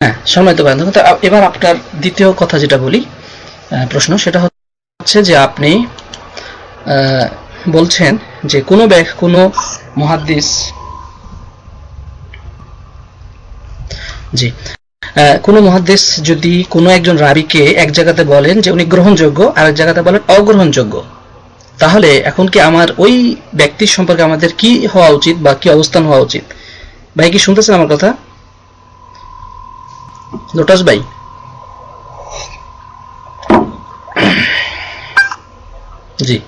হ্যাঁ সম্মানিত আ- এবার আপনার দ্বিতীয় কথা যেটা বলি প্রশ্ন, সেটা হচ্ছে যে আপনি বলছেন যে কোনো ব্যাগ কোনো মহাদ্দিস, জি কোনো মহাদ্দেশ যদি কোনো একজন রাবিকে এক জায়গাতে বলেন যে উনি গ্রহণযোগ্য আর এক জায়গাতে বলেন অগ্রহণযোগ্য, তাহলে এখন কি আমার ওই ব্যক্তির সম্পর্কে আমাদের কি হওয়া উচিত বা কি অবস্থান হওয়া উচিত? ভাই, কি শুনতেছেন আমার কথা? লোটাস ভাই। জি।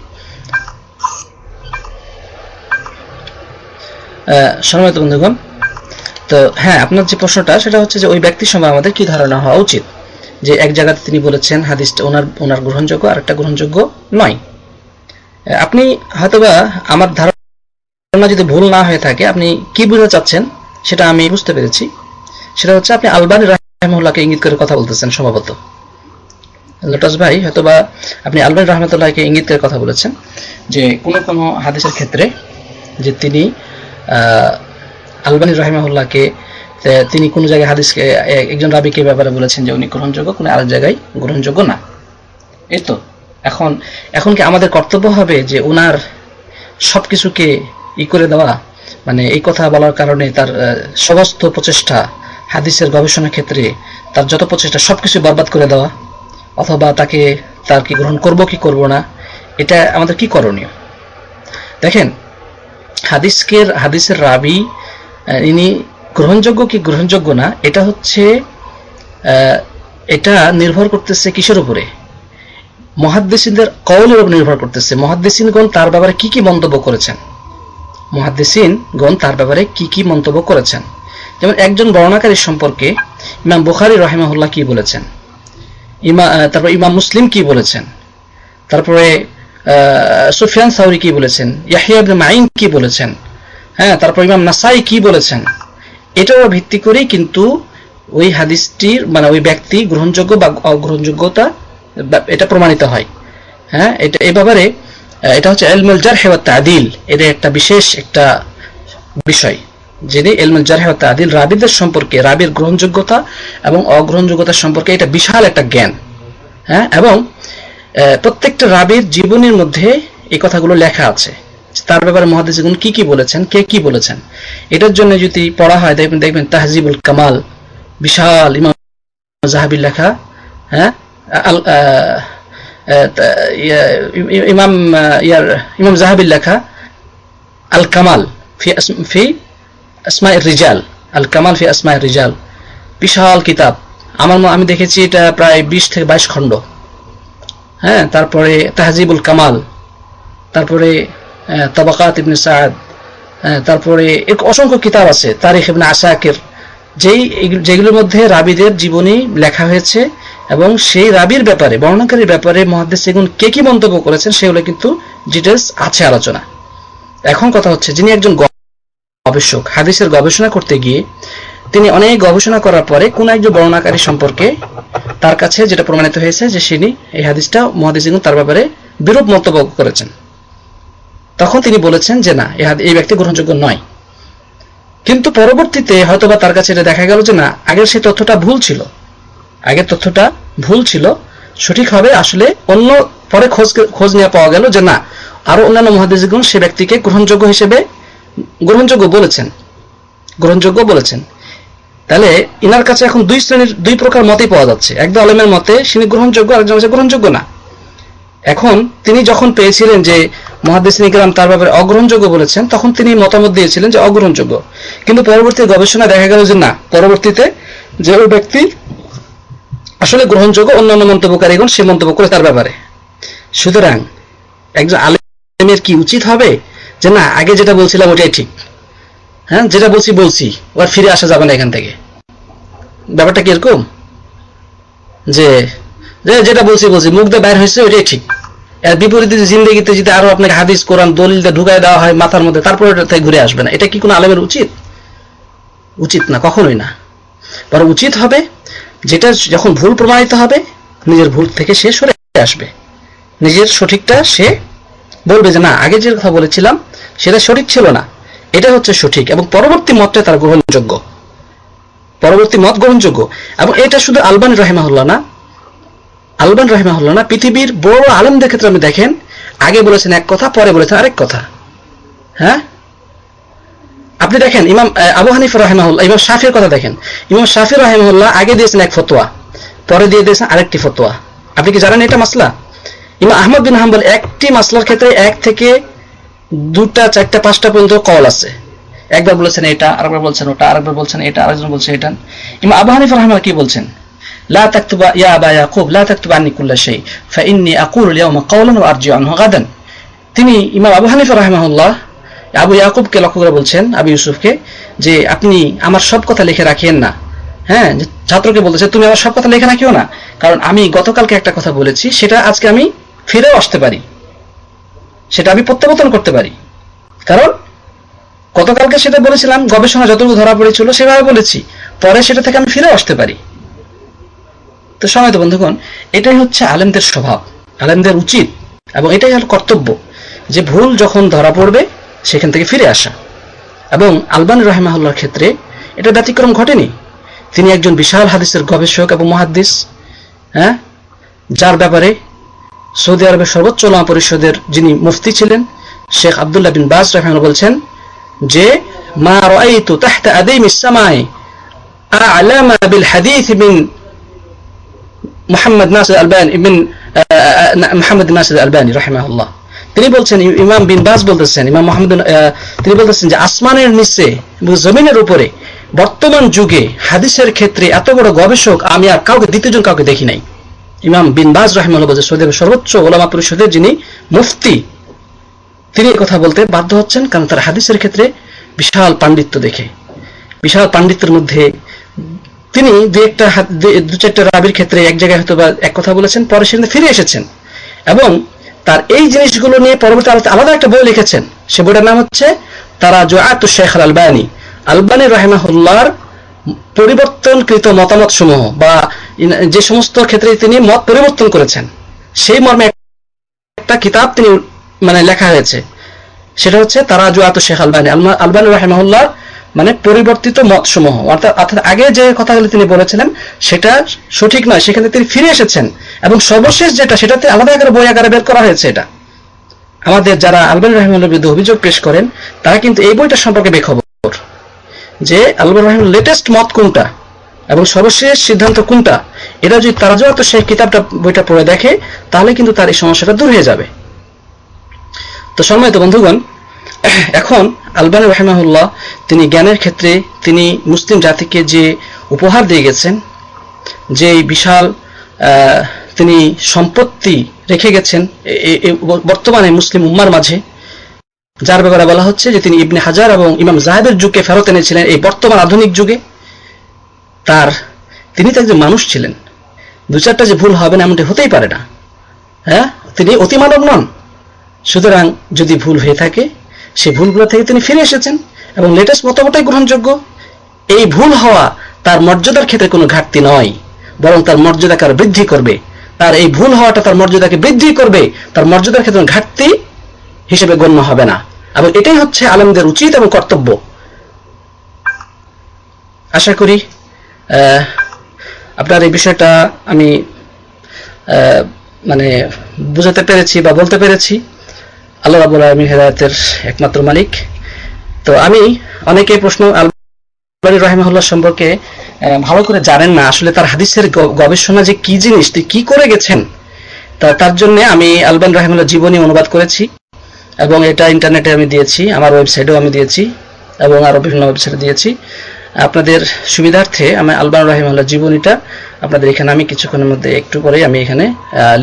আহ, সম্মানিত বন্ধুগণ তো হ্যাঁ আপনার যে প্রশ্নটা সেটা হচ্ছে যে ওই ব্যক্তির সম্পর্কে আমাদের কি ধারণা হওয়া উচিত? যে এক জায়গাতে তিনি বলেছেন হাদিসটা ওনার ওনার গ্রহণযোগ্য আর একটা গ্রহণযোগ্য নয়। আপনি হয়তোবা আমার ধারণা যদি ভুল না হয়ে থাকে আপনি কি বুঝতে চাচ্ছেন সেটা আমি বুঝতে পেরেছি। সেটা হচ্ছে আপনি আলবানি রাহমুল্লাহকে ইঙ্গিত করে কথা বলতেছেন সম্ভবত লোটাস ভাই, হয়তোবা আপনি আলবানি রহমতুল্লাহকে ইঙ্গিত করে কথা বলেছেন যে কোনো কোনো হাদিসের ক্ষেত্রে যে তিনি আলবানি রাহিমাহুল্লাহকে তিনি কোনো জায়গায় হাদিসকে একজন রাবিকে ব্যাপারে বলেছেন যে উনি গ্রহণযোগ্য, কোনো আরেক জায়গায় গ্রহণযোগ্য না। এই তো, এখন এখন কি আমাদের কর্তব্য হবে যে ওনার সব কিছুকে ই করে দেওয়া? মানে এই কথা বলার কারণে তার সমস্ত প্রচেষ্টা হাদিসের গবেষণা ক্ষেত্রে তার যত প্রচেষ্টা, সবকিছু বরবাদ করে দেওয়া, অথবা তাকে তার কি গ্রহণ করব, কি করব না, এটা আমাদের কি করণীয়? দেখেন, হাদিসকের, হাদিসের রাবি ইনি গ্রহণযোগ্য কি গ্রহণযোগ্য না, এটা হচ্ছে এটা নির্ভর করতেছে কিসের উপরে? মহাদ্দেসিনদের কওলের উপর নির্ভর করতেছে। মহাদ্দেসিনগণ তার ব্যাপারে কি কি মন্তব্য করেছেন? মহাদ্দেসিনগণ তার ব্যাপারে কি কি মন্তব্য করেছেন? যেমন একজন বর্ণাকারী সম্পর্কে ইমাম বুখারি রহিমাহুল্লাহ কি বলেছেন? ইমা তারপর ইমাম মুসলিম কি বলেছেন? তারপরে সুফিয়ান সাউরি কি বলেছেন? ইয়াহিয়া ইবনে মাইন কি বলেছেন? হ্যাঁ তারপর ইমাম নাসাই কি বলেছেন? এটাও ভিত্তি করেই কিন্তু ওই হাদিসটির মানে ওই ব্যক্তি গ্রহণযোগ্য বা অগ্রহণযোগ্যতা এটা প্রমাণিত হয়। হ্যাঁ এটা এই ব্যাপারে এটা হচ্ছে এলমুল ওয়া তাদিল। এটা একটা বিশেষ একটা বিষয়। যিনি এলমুল জারহ তাদিল, রাবিদের সম্পর্কে, রাবির গ্রহণযোগ্যতা এবং অগ্রহণযোগ্যতা সম্পর্কে এটা বিশাল একটা জ্ঞান হ্যাঁ? এবং প্রত্যেকটা রাবির জীবনের মধ্যে এই কথাগুলো লেখা আছে। তার ব্যাপারে মহাদিসগুন কি কি বলেছেন, কে কি বলেছেন? এটার জন্য যদি পড়া হয়, দেখবেন দেখবেন তাহজিবুল কামাল, বিশাল ইমাম জাহাবির লেখা হ্যাঁ? ইমাম ইয়ার, ইমাম জাহাবির লেখা, আল কামাল, ফি ফি আসমা রিজাল আল কামাল ফি আসমা রিজাল বিশাল কিতাব। আমার আমি দেখেছি এটা প্রায় বিশ থেকে বাইশ খণ্ড। হ্যাঁ তারপরে তাহজিবুল কামাল তারপরে তাবাকাত ইবনে সাদ হ্যাঁ, তারপরে এর অসংখ্য কিতাব আছে তারিখ ইবনে আসাকের যেই যেগুলোর মধ্যে রাবিদের জীবনী লেখা হয়েছে এবং সেই রাবির ব্যাপারে বর্ণনাকারীর ব্যাপারে মহাদেশ সেগুন কে কি মন্তব্য করেছেন সেগুলো কিন্তু ডিটেলস আছে আলোচনা এখন কথা হচ্ছে যিনি একজন গবেষক হাদিসের গবেষণা করতে গিয়ে তিনি অনেক গবেষণা করার পরে কোন একজন বর্ণনাকারী সম্পর্কে তার কাছে যেটা প্রমাণিত হয়েছে যে তিনি এই হাদিসটা মহাদিস তার ব্যাপারে বিরূপ মন্তব্য করেছেন। তখন তিনি বলেছেন যে না এই ব্যক্তি গ্রহণযোগ্য নয়। কিন্তু পরবর্তীতে হয়তোবা তার কাছে এটা দেখা গেল যে না, আগের সেই তথ্যটা ভুল ছিল। আগের তথ্যটা ভুল ছিল, সঠিক হবে আসলে অন্য, পরে খোঁজ খোঁজ নিয়ে পাওয়া গেল যে না, আরও অন্যান্য মহাদেশগুণ সে ব্যক্তিকে গ্রহণযোগ্য হিসেবে গ্রহণযোগ্য বলেছেন। গ্রহণযোগ্য বলেছেন। তাহলে ইনার কাছে এখন দুই শ্রেণির, দুই প্রকার মতেই পাওয়া যাচ্ছে। একদম আলেমের মতে তিনি গ্রহণযোগ্য, আরেকজন কাছে গ্রহণযোগ্য না। এখন তিনি যখন পেয়েছিলেন যে মহাদিসিন ইকরাম তার ব্যাপারে অগ্রহণযোগ্য বলেছেন, তখন তিনি মতামত দিয়েছিলেন যে অগ্রহণযোগ্য। কিন্তু পরবর্তী গবেষণা দেখা গেল যে না, পরবর্তীতে যে ওই ব্যক্তি আসলে গ্রহণযোগ্য অন্যান্য মন্তব্যকারীগণ সে মন্তব্য করে তার ব্যাপারে। সুতরাং একজন আলেমের কি উচিত হবে? যে না, আগে যেটা বলছিলাম ওটাই ঠিক। হ্যাঁ যেটা বলছি বলছি। ওর ফিরে আসা যাবে না এখান থেকে। ব্যাপারটা কি এরকম যে, যেটা বলছি বলছি। মুখ দিয়ে বাইর হয়েছে, ওইটাই ঠিক। এর বিপরীতে জিন্দগিতে যদি আরও আপনাকে হাদিস, কোরআন দলিল ঢুকাই দেওয়া হয় মাথার মধ্যে, তারপরে থেকে ঘুরে আসবে না। এটা কি কোনো আলেমের উচিত? উচিত না, কখনোই না। বরং উচিত হবে যেটা যখন ভুল প্রমাণিত হবে, নিজের ভুল থেকে সে সরে আসবে। নিজের সঠিকটা সে বলবে যে, না, আগে যে কথা বলেছিলাম সেটা সঠিক ছিল না। এটা হচ্ছে সঠিক এবং পরবর্তী মতটা তার গ্রহণযোগ্য। পরবর্তী মত গ্রহণযোগ্য এবং এটা শুধু আলবান রাহেমাহুল্লাহ না, আলবান রাহেমাহুল্লাহ না, পৃথিবীর বড় আলমদের ক্ষেত্রে আপনি দেখেন, আগে বলেছেন এক কথা, পরে বলেছেন আরেক কথা। হ্যাঁ? আপনি দেখেন, ইমাম আবু হানিফ রাহেমাহুল্লাহ, ইমাম শাফির কথা দেখেন। ইমাম শাফি রাহেমাহুল্লাহ আগে দিয়েছেন এক ফতোয়া, পরে দিয়ে দিয়েছেন আরেকটি ফতোয়া। আপনি কি জানেন এটা মাসলা? ইমাম আহমদ বিন হাম্বল একটি মাসলার ক্ষেত্রে এক থেকে দুটা, চারটা, পাঁচটা পর্যন্ত কল আছে। একবার বলেছেন এটা, আরেকবার বলছেন ওটা, আরেকবার বলছেন এটা, আরেকজন বলছে এটা। ইমা আবু হানিফ রহমান কি বলছেন? লা তাকতুবা ইয়া আবা ইয়াকুব, লা তাকতুবা কুল্লা শাই ফা আকুলু ইয়াউমা ওয়া আরজিউ আনহু গাদান। তিনি ইমাম আবু হানিফা আবু ইয়াকুবকে লক্ষ্য করে বলছেন, আবু ইউসুফকে, যে আপনি আমার সব কথা লিখে রাখেন না। হ্যাঁ ছাত্রকে বলতেছে, তুমি আমার সব কথা লিখে রাখিও না। কারণ আমি গতকালকে একটা কথা বলেছি, সেটা আজকে আমি ফিরেও আসতে পারি। সেটা আমি প্রত্যাবর্তন করতে পারি। কারণ, গতকালকে সেটা বলেছিলাম, গবেষণা যতটুকু ধরা পড়েছিল, সেভাবে বলেছি। পরে সেটা থেকে আমি ফিরে আসতে পারি। তো সময় তো, বন্ধুগণ, এটাই হচ্ছে আলেমদের স্বভাব। আলেমদের উচিত এবং এটাই হল কর্তব্য যে ভুল যখন ধরা পড়বে, সেখান থেকে ফিরে আসা। এবং আলবান রাহেমাহুল্লার ক্ষেত্রে এটা ব্যতিক্রম ঘটেনি। তিনি একজন বিশাল হাদিসের গবেষক এবং মহাদ্দিস হ্যাঁ? যার ব্যাপারে সৌদি আরবের সর্বোচ্চ ওলামা পরিষদের যিনি মুফতি ছিলেন, শেখ আবদুল্লাহ বিন বাজ রহমান বলছেন যে, মা রাআইতু তাহতা ইসসামাই আ'লামা বিল হাদিস মিন মুহাম্মদ নাসির আলবানি বিন মুহাম্মদ নাসির আলবানি রাহিমাহুল্লাহ। তিনি বলছেন, ইমাম বিন বাজ বলতেছেন, ইমাম মোহাম্মদ তিনি বলতেছেন যে, আসমানের নিচে জমিনের উপরে বর্তমান যুগে হাদিসের ক্ষেত্রে এত বড় গবেষক আমি আর কাউকে দ্বিতীয়জন কাউকে দেখি নাই। ইমাম বিন বাজ রাহিমাহুল্লাহ বলছে সৌদি আরবের সর্বোচ্চ ওলামা পরিষদের যিনি মুফতি, তিনি কথা বলতে বাধ্য হচ্ছেন, কারণ তার হাদিসের ক্ষেত্রে বিশাল পাণ্ডিত্য দেখে। বিশাল পাণ্ডিত্যের মধ্যে তিনি দু একটা দু- চারটা রাবির ক্ষেত্রে এক জায়গায় হয়তো বা এক কথা বলেছেন, পরে সেখানে ফিরে এসেছেন। এবং তার এই জিনিসগুলো নিয়ে পরবর্তী আলাদা একটা বই লিখেছেন। সে বইটার নাম হচ্ছে তারা জোয়াত শেখ আল আলবানি আলবানি রাহেমাহুল্লাহর পরিবর্তনকৃত মতামত সমূহ বা যে সমস্ত ক্ষেত্রে তিনি মত পরিবর্তন করেছেন, সেই মর্মে একটা কিতাব তিনি মানে লেখা হয়েছে। সেটা হচ্ছে তারা জোয়াত শেখ আলবানি। আলবানি রাহেমাহুল্লাহ মানে পরিবর্তিত মত সমূহ অর্থাৎ আগে যে কথাগুলো তিনি বলেছিলেন, সেটা সঠিক নয়। সেখানে তিনি ফিরে এসেছেন এবং সর্বশেষ যেটা, সেটাতে আলাদা করে বই আকারে বের করা হয়েছে এটা। আমাদের যারা আলবান রহমানের বিরুদ্ধে অভিযোগ পেশ করেন, তারা কিন্তু এই বইটা সম্পর্কে বেখবর। যে আলবান রহিম লেটেস্ট মত কোনটা? এবং সর্বশেষ সিদ্ধান্ত কোনটা? এটা যদি তারা যত সেই কিতাবটা, বইটা পড়ে দেখে, তাহলে কিন্তু তার এই সমস্যাটা দূর হয়ে যাবে। তো সম্মানিত বন্ধুগণ, এখন আলবানি রহমাহুল্লাহ তিনি জ্ঞানের ক্ষেত্রে তিনি মুসলিম জাতিকে যে উপহার দিয়ে গেছেন, যে বিশাল তিনি সম্পত্তি রেখে গেছেন বর্তমানে মুসলিম উম্মার মাঝে, যার ব্যাপারে বলা হচ্ছে যে তিনি ইবনে হাজার এবং ইমাম জাহেদের যুগকে ফেরত এনেছিলেন এই বর্তমান আধুনিক যুগে। তার, তিনি তো একজন মানুষ ছিলেন। দু চারটা যে ভুল হবে না এমনটি হতেই পারে না। হ্যাঁ? তিনি অতিমানব নন। সুতরাং যদি ভুল হয়ে থাকে, সেই ভুলগুলো থেকে তিনি ফিরে এসেছেন এবং লেটেস্ট মতামতটাই গ্রহণযোগ্য। এই ভুল হওয়া তার মর্যাদার ক্ষেত্রে কোনো ঘাটতি নয়, বরং তার মর্যাদাকে আরও বৃদ্ধি করবে। তার এই ভুল হওয়াটা তার মর্যাদাকে বৃদ্ধি করবে, তার মর্যাদার ক্ষেত্রে ঘাটতি হিসেবে গণ্য হবে না। এবং এটাই হচ্ছে আলমদের উচিত এবং কর্তব্য। আশা করি আপনার এই বিষয়টা আমি মানে বুঝাতে পেরেছি বা বলতে পেরেছি। আল্লাহ রাবুল আলমী হেদায়তের একমাত্র মালিক। তো আমি অনেকে প্রশ্ন আলবানি রহিমাহুল্লাহ সম্পর্কে ভালো করে জানেন না। আসলে তার হাদিসের গবেষণা যে কি জিনিস কি করে গেছেন, তা তার জন্য আমি আলবান রহিমুল্লাহ জীবনী অনুবাদ করেছি এবং এটা ইন্টারনেটে আমি দিয়েছি, আমার ওয়েবসাইটেও আমি দিয়েছি এবং আরও বিভিন্ন ওয়েবসাইটে দিয়েছি। আপনাদের সুবিধার্থে আমি আলবান রহিমুল্লাহ জীবনীটা আপনাদের এখানে আমি কিছুক্ষণের মধ্যে একটু পরেই আমি এখানে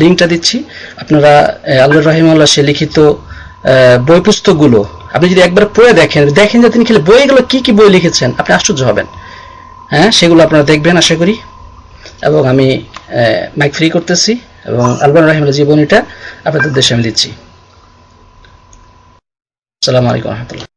লিঙ্কটা দিচ্ছি। আপনারা আলবান রহিমুল্লাহ সে লিখিত বই পুস্তকগুলো আপনি যদি একবার পড়ে দেখেন দেখেন যে তিনি খেলে বইগুলো কি কি বই লিখেছেন, আপনি আশ্চর্য হবেন। হ্যাঁ সেগুলো আপনারা দেখবেন, আশা করি। এবং আমি মাইক ফ্রি করতেছি এবং আলবান রহিমুল্লাহ জীবনীটা আপনাদের উদ্দেশ্যে আমি দিচ্ছি। আসসালামু আলাইকুম রহমতুল্লাহ।